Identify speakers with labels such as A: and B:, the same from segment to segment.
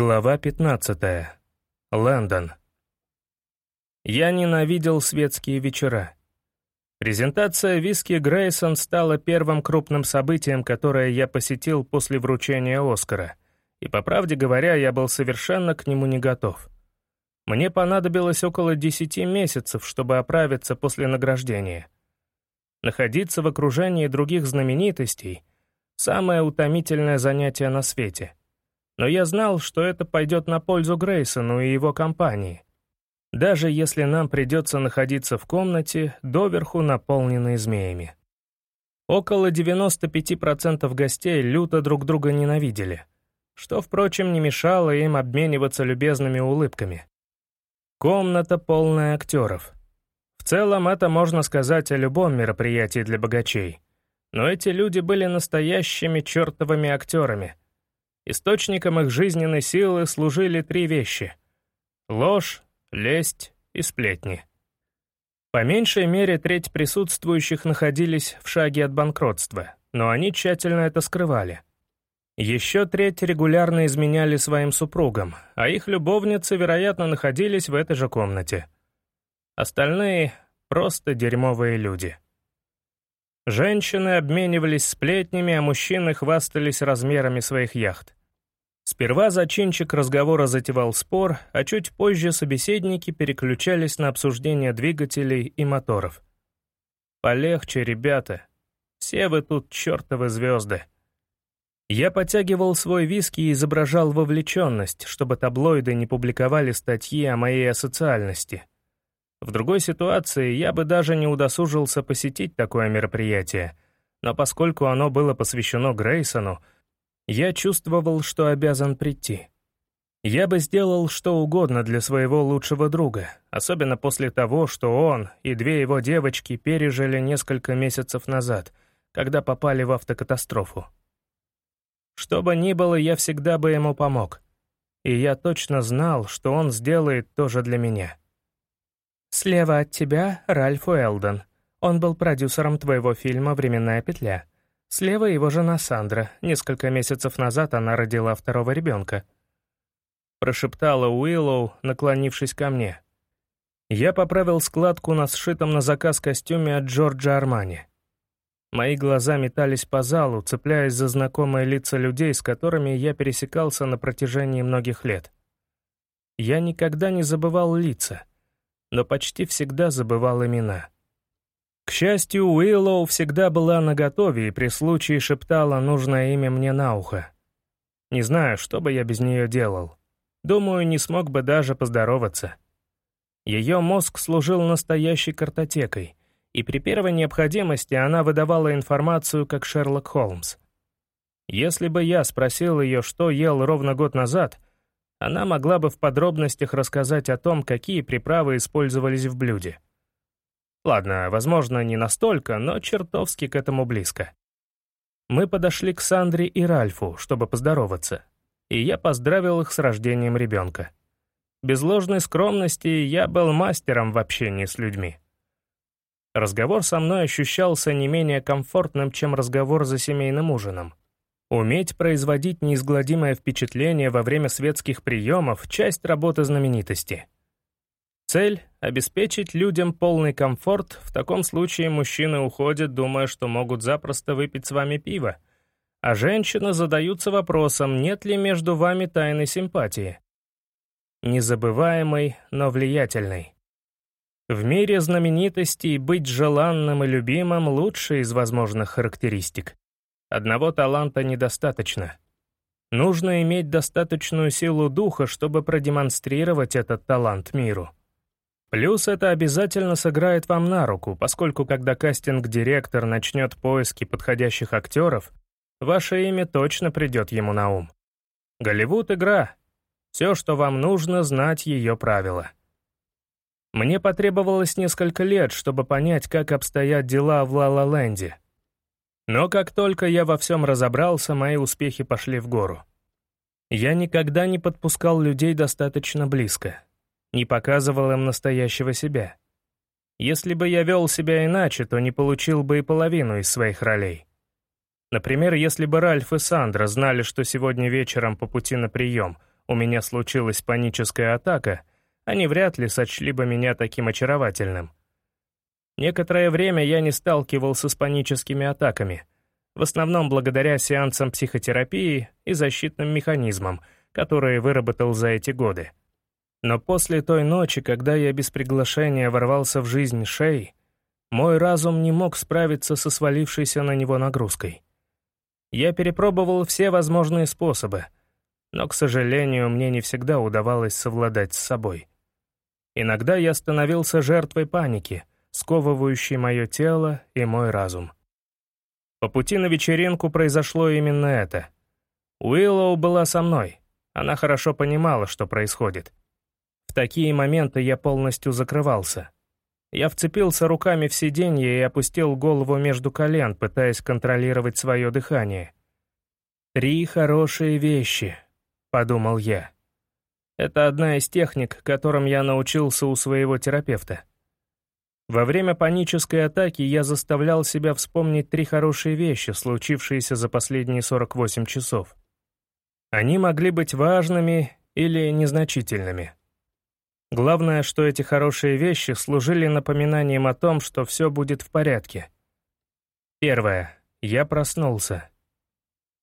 A: Глава 15. Лондон. Я ненавидел светские вечера. Презентация виски Грейсон стала первым крупным событием, которое я посетил после вручения Оскара, и, по правде говоря, я был совершенно к нему не готов. Мне понадобилось около 10 месяцев, чтобы оправиться после награждения. Находиться в окружении других знаменитостей — самое утомительное занятие на свете — но я знал, что это пойдет на пользу Грейсону и его компании. Даже если нам придется находиться в комнате, доверху наполненной змеями. Около 95% гостей люто друг друга ненавидели, что, впрочем, не мешало им обмениваться любезными улыбками. Комната полная актеров. В целом, это можно сказать о любом мероприятии для богачей. Но эти люди были настоящими чертовыми актерами — Источником их жизненной силы служили три вещи — ложь, лесть и сплетни. По меньшей мере треть присутствующих находились в шаге от банкротства, но они тщательно это скрывали. Еще треть регулярно изменяли своим супругам, а их любовницы, вероятно, находились в этой же комнате. Остальные — просто дерьмовые люди. Женщины обменивались сплетнями, а мужчины хвастались размерами своих яхт. Сперва зачинчик разговора затевал спор, а чуть позже собеседники переключались на обсуждение двигателей и моторов. «Полегче, ребята. Все вы тут чертовы звезды». Я подтягивал свой виски и изображал вовлеченность, чтобы таблоиды не публиковали статьи о моей асоциальности. В другой ситуации я бы даже не удосужился посетить такое мероприятие, но поскольку оно было посвящено Грейсону, я чувствовал, что обязан прийти. Я бы сделал что угодно для своего лучшего друга, особенно после того, что он и две его девочки пережили несколько месяцев назад, когда попали в автокатастрофу. Что бы ни было, я всегда бы ему помог. И я точно знал, что он сделает тоже для меня. «Слева от тебя Ральф Уэлдон. Он был продюсером твоего фильма «Временная петля». Слева его жена Сандра. Несколько месяцев назад она родила второго ребенка. Прошептала Уиллоу, наклонившись ко мне. Я поправил складку на сшитом на заказ костюме от Джорджа Армани. Мои глаза метались по залу, цепляясь за знакомые лица людей, с которыми я пересекался на протяжении многих лет. Я никогда не забывал лица, но почти всегда забывал имена. К счастью, Уиллоу всегда была наготове и при случае шептала нужное имя мне на ухо. Не знаю, что бы я без нее делал. Думаю, не смог бы даже поздороваться. Ее мозг служил настоящей картотекой, и при первой необходимости она выдавала информацию, как Шерлок Холмс. Если бы я спросил ее, что ел ровно год назад, она могла бы в подробностях рассказать о том, какие приправы использовались в блюде. Ладно, возможно, не настолько, но чертовски к этому близко. Мы подошли к Сандре и Ральфу, чтобы поздороваться, и я поздравил их с рождением ребенка. Без ложной скромности я был мастером в общении с людьми. Разговор со мной ощущался не менее комфортным, чем разговор за семейным ужином. Уметь производить неизгладимое впечатление во время светских приемов — часть работы знаменитости — Цель — обеспечить людям полный комфорт, в таком случае мужчины уходят, думая, что могут запросто выпить с вами пиво, а женщины задаются вопросом, нет ли между вами тайной симпатии. Незабываемой, но влиятельной. В мире знаменитостей быть желанным и любимым — лучшая из возможных характеристик. Одного таланта недостаточно. Нужно иметь достаточную силу духа, чтобы продемонстрировать этот талант миру. Плюс это обязательно сыграет вам на руку, поскольку когда кастинг-директор начнет поиски подходящих актеров, ваше имя точно придет ему на ум. Голливуд — игра. Все, что вам нужно, знать ее правила. Мне потребовалось несколько лет, чтобы понять, как обстоят дела в Ла-Ла-Ленде. Но как только я во всем разобрался, мои успехи пошли в гору. Я никогда не подпускал людей достаточно близко не показывал им настоящего себя. Если бы я вел себя иначе, то не получил бы и половину из своих ролей. Например, если бы Ральф и Сандра знали, что сегодня вечером по пути на прием у меня случилась паническая атака, они вряд ли сочли бы меня таким очаровательным. Некоторое время я не сталкивался с паническими атаками, в основном благодаря сеансам психотерапии и защитным механизмам, которые выработал за эти годы. Но после той ночи, когда я без приглашения ворвался в жизнь Шей, мой разум не мог справиться со свалившейся на него нагрузкой. Я перепробовал все возможные способы, но, к сожалению, мне не всегда удавалось совладать с собой. Иногда я становился жертвой паники, сковывающей мое тело и мой разум. По пути на вечеринку произошло именно это. Уиллоу была со мной. Она хорошо понимала, что происходит. Такие моменты я полностью закрывался. Я вцепился руками в сиденье и опустил голову между колен, пытаясь контролировать свое дыхание. «Три хорошие вещи», — подумал я. Это одна из техник, которым я научился у своего терапевта. Во время панической атаки я заставлял себя вспомнить три хорошие вещи, случившиеся за последние 48 часов. Они могли быть важными или незначительными. Главное, что эти хорошие вещи служили напоминанием о том, что все будет в порядке. Первое. Я проснулся.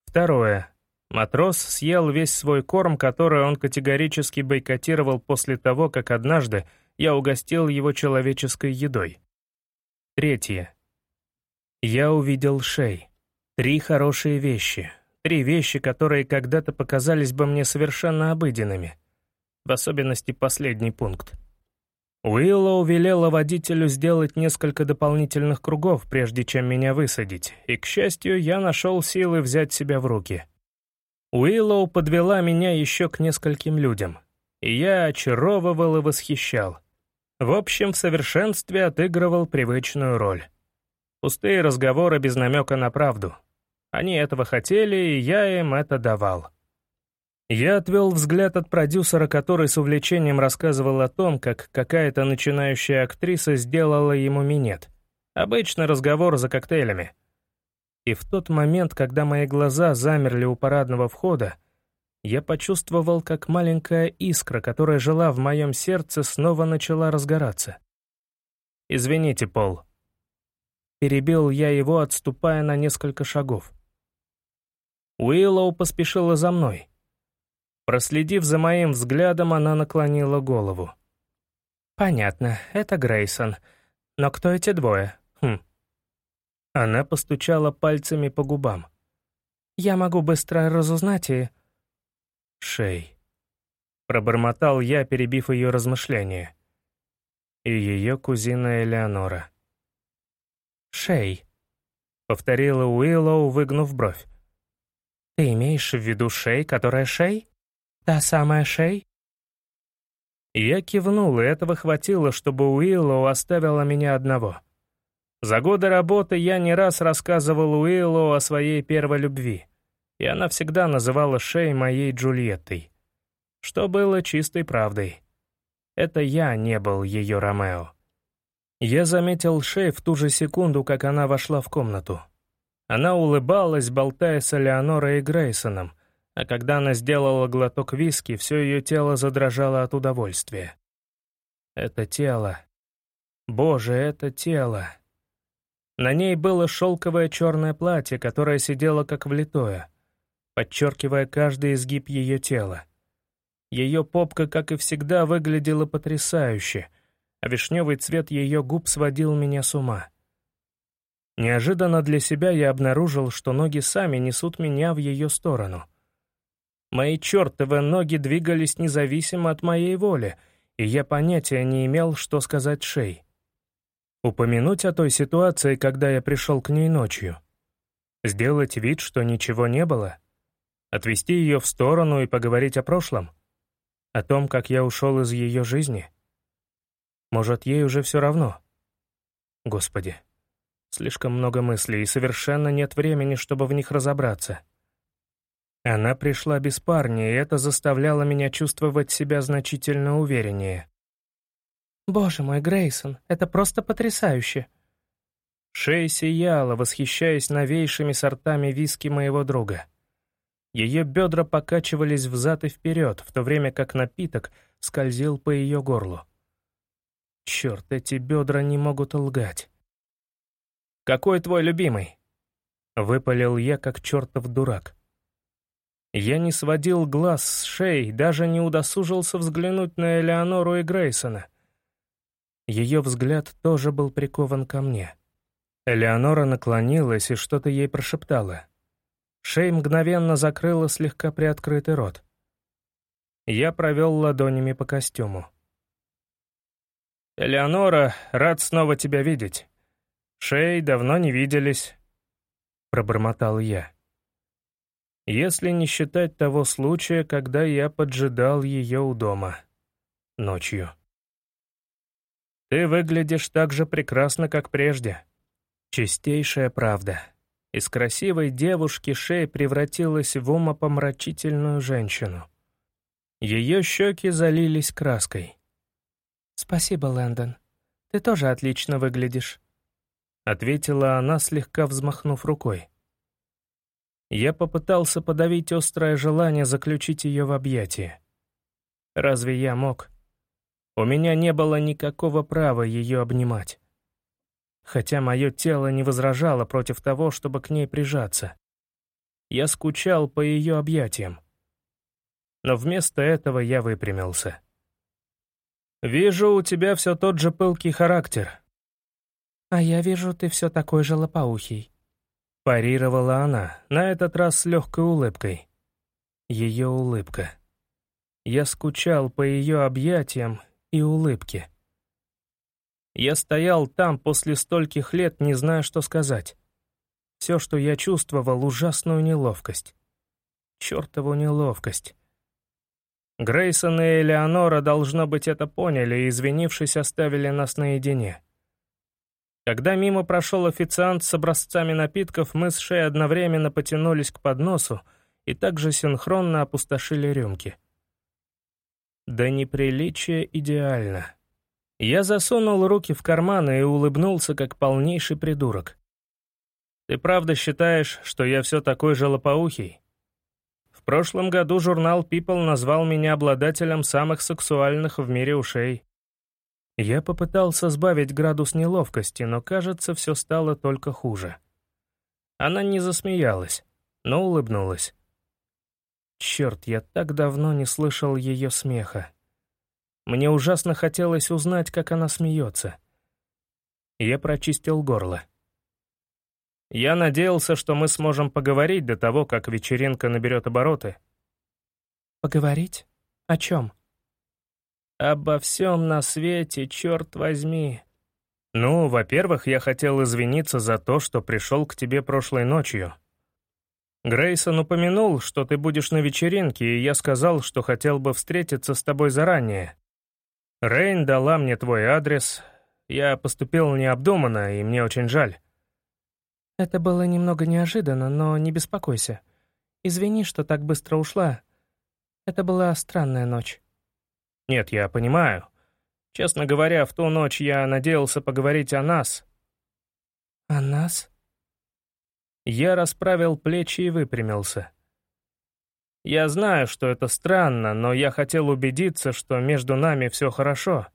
A: Второе. Матрос съел весь свой корм, который он категорически бойкотировал после того, как однажды я угостил его человеческой едой. Третье. Я увидел Шей. Три хорошие вещи. Три вещи, которые когда-то показались бы мне совершенно обыденными — в особенности последний пункт. Уиллоу велела водителю сделать несколько дополнительных кругов, прежде чем меня высадить, и, к счастью, я нашел силы взять себя в руки. Уиллоу подвела меня еще к нескольким людям, и я очаровывал и восхищал. В общем, в совершенстве отыгрывал привычную роль. Пустые разговоры без намека на правду. Они этого хотели, и я им это давал. Я отвел взгляд от продюсера, который с увлечением рассказывал о том, как какая-то начинающая актриса сделала ему минет. Обычный разговор за коктейлями. И в тот момент, когда мои глаза замерли у парадного входа, я почувствовал, как маленькая искра, которая жила в моем сердце, снова начала разгораться. «Извините, Пол». Перебил я его, отступая на несколько шагов. Уиллоу поспешила за мной — Проследив за моим взглядом, она наклонила голову. «Понятно, это Грейсон. Но кто эти двое? Хм». Она постучала пальцами по губам. «Я могу быстро разузнать и...» «Шей». Пробормотал я, перебив ее размышления. И ее кузина Элеонора. «Шей», — повторила Уиллоу, выгнув бровь. «Ты имеешь в виду Шей, которая Шей?» «Та самая Шей?» Я кивнул, и этого хватило, чтобы Уиллоу оставила меня одного. За годы работы я не раз рассказывал Уиллоу о своей первой любви, и она всегда называла Шей моей Джульеттой, что было чистой правдой. Это я не был ее Ромео. Я заметил Шей в ту же секунду, как она вошла в комнату. Она улыбалась, болтая с Элеонорой и Грейсоном, а когда она сделала глоток виски, все ее тело задрожало от удовольствия. Это тело. Боже, это тело. На ней было шелковое черное платье, которое сидело как влитое, подчеркивая каждый изгиб ее тела. Ее попка, как и всегда, выглядела потрясающе, а вишневый цвет ее губ сводил меня с ума. Неожиданно для себя я обнаружил, что ноги сами несут меня в ее сторону — Мои чертовы ноги двигались независимо от моей воли, и я понятия не имел, что сказать Шей. Упомянуть о той ситуации, когда я пришел к ней ночью. Сделать вид, что ничего не было. Отвести ее в сторону и поговорить о прошлом. О том, как я ушел из ее жизни. Может, ей уже все равно? Господи, слишком много мыслей, и совершенно нет времени, чтобы в них разобраться. Она пришла без парня, и это заставляло меня чувствовать себя значительно увереннее. «Боже мой, Грейсон, это просто потрясающе!» Шея сияла, восхищаясь новейшими сортами виски моего друга. Ее бедра покачивались взад и вперед, в то время как напиток скользил по ее горлу. Черт, эти бедра не могут лгать. «Какой твой любимый?» — выпалил я, как чертов дурак. Я не сводил глаз с шеи, даже не удосужился взглянуть на Элеонору и Грейсона. Ее взгляд тоже был прикован ко мне. Элеонора наклонилась и что-то ей прошептала. Шей мгновенно закрыла слегка приоткрытый рот. Я провел ладонями по костюму. «Элеонора, рад снова тебя видеть. Шей, давно не виделись», — пробормотал я если не считать того случая, когда я поджидал ее у дома. Ночью. «Ты выглядишь так же прекрасно, как прежде». Чистейшая правда. Из красивой девушки Шей превратилась в умопомрачительную женщину. Ее щеки залились краской. «Спасибо, Лэндон. Ты тоже отлично выглядишь», — ответила она, слегка взмахнув рукой. Я попытался подавить острое желание заключить ее в объятия. Разве я мог? У меня не было никакого права ее обнимать. Хотя мое тело не возражало против того, чтобы к ней прижаться. Я скучал по ее объятиям. Но вместо этого я выпрямился. «Вижу, у тебя все тот же пылкий характер». «А я вижу, ты все такой же лопоухий», Парировала она, на этот раз с легкой улыбкой. Ее улыбка. Я скучал по ее объятиям и улыбке. Я стоял там после стольких лет, не зная, что сказать. Все, что я чувствовал, ужасную неловкость. Чертову неловкость. Грейсон и Элеонора, должно быть, это поняли и, извинившись, оставили нас наедине. Когда мимо прошел официант с образцами напитков, мы с Шей одновременно потянулись к подносу и также синхронно опустошили рюмки. Да неприличие идеально. Я засунул руки в карманы и улыбнулся, как полнейший придурок. «Ты правда считаешь, что я все такой же лопоухий?» В прошлом году журнал People назвал меня обладателем самых сексуальных в мире ушей. Я попытался сбавить градус неловкости, но, кажется, все стало только хуже. Она не засмеялась, но улыбнулась. Черт, я так давно не слышал ее смеха. Мне ужасно хотелось узнать, как она смеется. Я прочистил горло. Я надеялся, что мы сможем поговорить до того, как вечеринка наберет обороты. «Поговорить? О чем?» Обо всем на свете, черт возьми. Ну, во-первых, я хотел извиниться за то, что пришел к тебе прошлой ночью. Грейсон упомянул, что ты будешь на вечеринке, и я сказал, что хотел бы встретиться с тобой заранее. Рейн дала мне твой адрес. Я поступил необдуманно, и мне очень жаль. Это было немного неожиданно, но не беспокойся. Извини, что так быстро ушла. Это была странная ночь. Нет, я понимаю. Честно говоря, в ту ночь я надеялся поговорить о нас. О нас? Я расправил плечи и выпрямился. Я знаю, что это странно, но я хотел убедиться, что между нами все хорошо.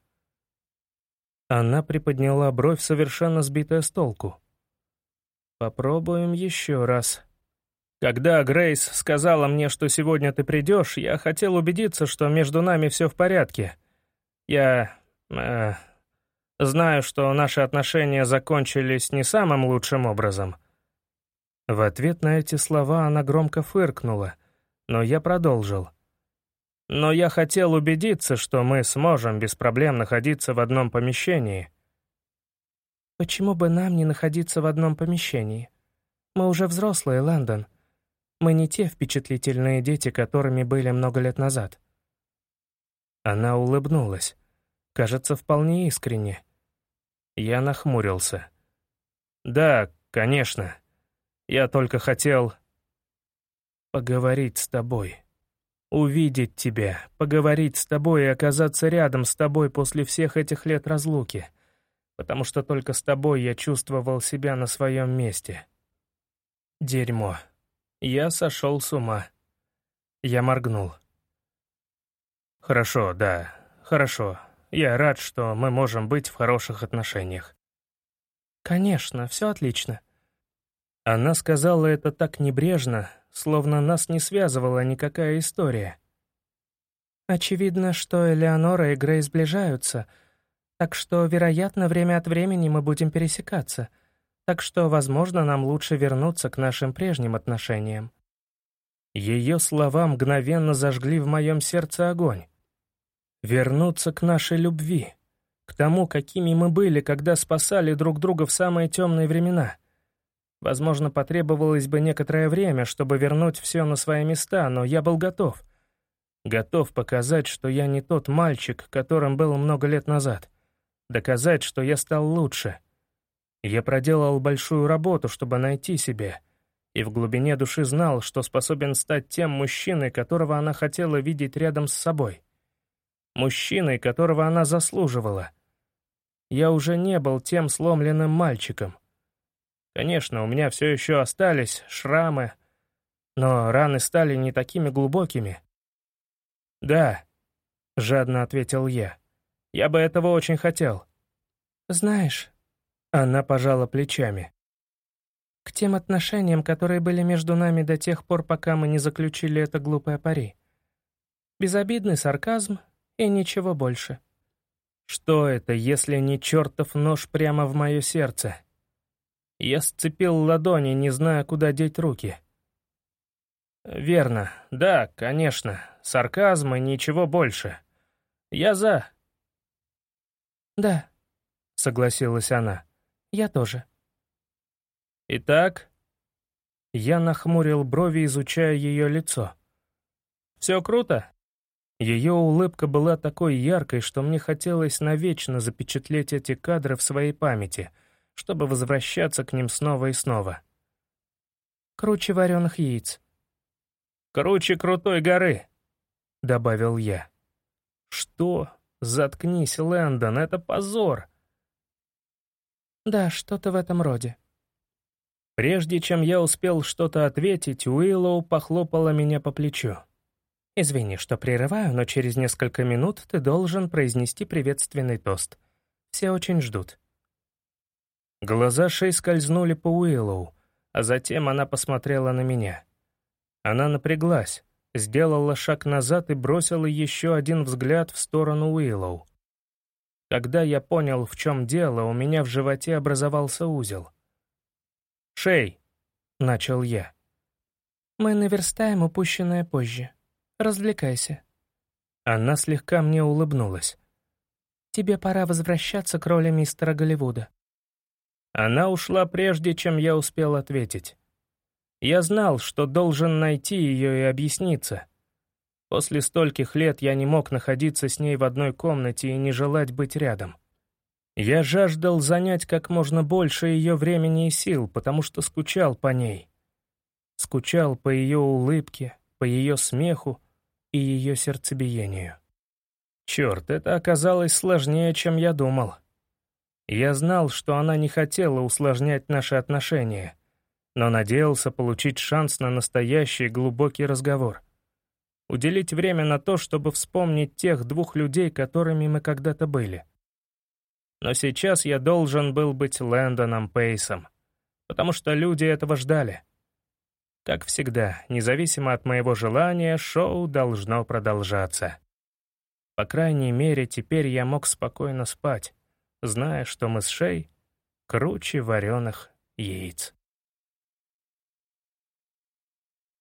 A: Она приподняла бровь, совершенно сбитая с толку. Попробуем еще раз. Когда Грейс сказала мне, что сегодня ты придешь, я хотел убедиться, что между нами все в порядке. Я... Э, знаю, что наши отношения закончились не самым лучшим образом». В ответ на эти слова она громко фыркнула, но я продолжил. «Но я хотел убедиться, что мы сможем без проблем находиться в одном помещении». «Почему бы нам не находиться в одном помещении? Мы уже взрослые, Лэндон. Мы не те впечатлительные дети, которыми были много лет назад». Она улыбнулась. Кажется, вполне искренне. Я нахмурился. «Да, конечно. Я только хотел...» «Поговорить с тобой. Увидеть тебя, поговорить с тобой и оказаться рядом с тобой после всех этих лет разлуки. Потому что только с тобой я чувствовал себя на своем месте. Дерьмо». Я сошел с ума. Я моргнул. «Хорошо, да, хорошо. Я рад, что мы можем быть в хороших отношениях». «Конечно, все отлично». Она сказала это так небрежно, словно нас не связывала никакая история. Очевидно, что Элеонора и Грей сближаются, так что, вероятно, время от времени мы будем пересекаться, так что, возможно, нам лучше вернуться к нашим прежним отношениям. Ее слова мгновенно зажгли в моем сердце огонь. Вернуться к нашей любви, к тому, какими мы были, когда спасали друг друга в самые темные времена. Возможно, потребовалось бы некоторое время, чтобы вернуть все на свои места, но я был готов. Готов показать, что я не тот мальчик, которым был много лет назад. Доказать, что я стал лучше. Я проделал большую работу, чтобы найти себя — и в глубине души знал, что способен стать тем мужчиной, которого она хотела видеть рядом с собой. Мужчиной, которого она заслуживала. Я уже не был тем сломленным мальчиком. Конечно, у меня все еще остались шрамы, но раны стали не такими глубокими. «Да», — жадно ответил я, — «я бы этого очень хотел». «Знаешь...» — она пожала плечами к тем отношениям, которые были между нами до тех пор, пока мы не заключили это глупое пари. Безобидный сарказм и ничего больше. Что это, если не чертов нож прямо в мое сердце? Я сцепил ладони, не зная, куда деть руки. «Верно. Да, конечно. Сарказм и ничего больше. Я за». «Да», — согласилась она. «Я тоже». «Итак?» Я нахмурил брови, изучая ее лицо. «Все круто?» Ее улыбка была такой яркой, что мне хотелось навечно запечатлеть эти кадры в своей памяти, чтобы возвращаться к ним снова и снова. «Круче вареных яиц». «Круче крутой горы», — добавил я. «Что? Заткнись, Лэндон, это позор!» «Да, что-то в этом роде», Прежде чем я успел что-то ответить, Уиллоу похлопала меня по плечу. «Извини, что прерываю, но через несколько минут ты должен произнести приветственный тост. Все очень ждут». Глаза Шей скользнули по Уиллоу, а затем она посмотрела на меня. Она напряглась, сделала шаг назад и бросила еще один взгляд в сторону Уиллоу. Когда я понял, в чем дело, у меня в животе образовался узел — «Шей!» — начал я. «Мы наверстаем упущенное позже. Развлекайся». Она слегка мне улыбнулась. «Тебе пора возвращаться к роли мистера Голливуда». Она ушла прежде, чем я успел ответить. Я знал, что должен найти ее и объясниться. После стольких лет я не мог находиться с ней в одной комнате и не желать быть рядом. Я жаждал занять как можно больше ее времени и сил, потому что скучал по ней. Скучал по ее улыбке, по ее смеху и ее сердцебиению. Черт, это оказалось сложнее, чем я думал. Я знал, что она не хотела усложнять наши отношения, но надеялся получить шанс на настоящий глубокий разговор. Уделить время на то, чтобы вспомнить тех двух людей, которыми мы когда-то были. Но сейчас я должен был быть Лэндоном Пейсом, потому что люди этого ждали. Как всегда, независимо от моего желания, шоу должно продолжаться. По крайней мере, теперь я мог спокойно спать, зная, что мы с Шей круче вареных яиц.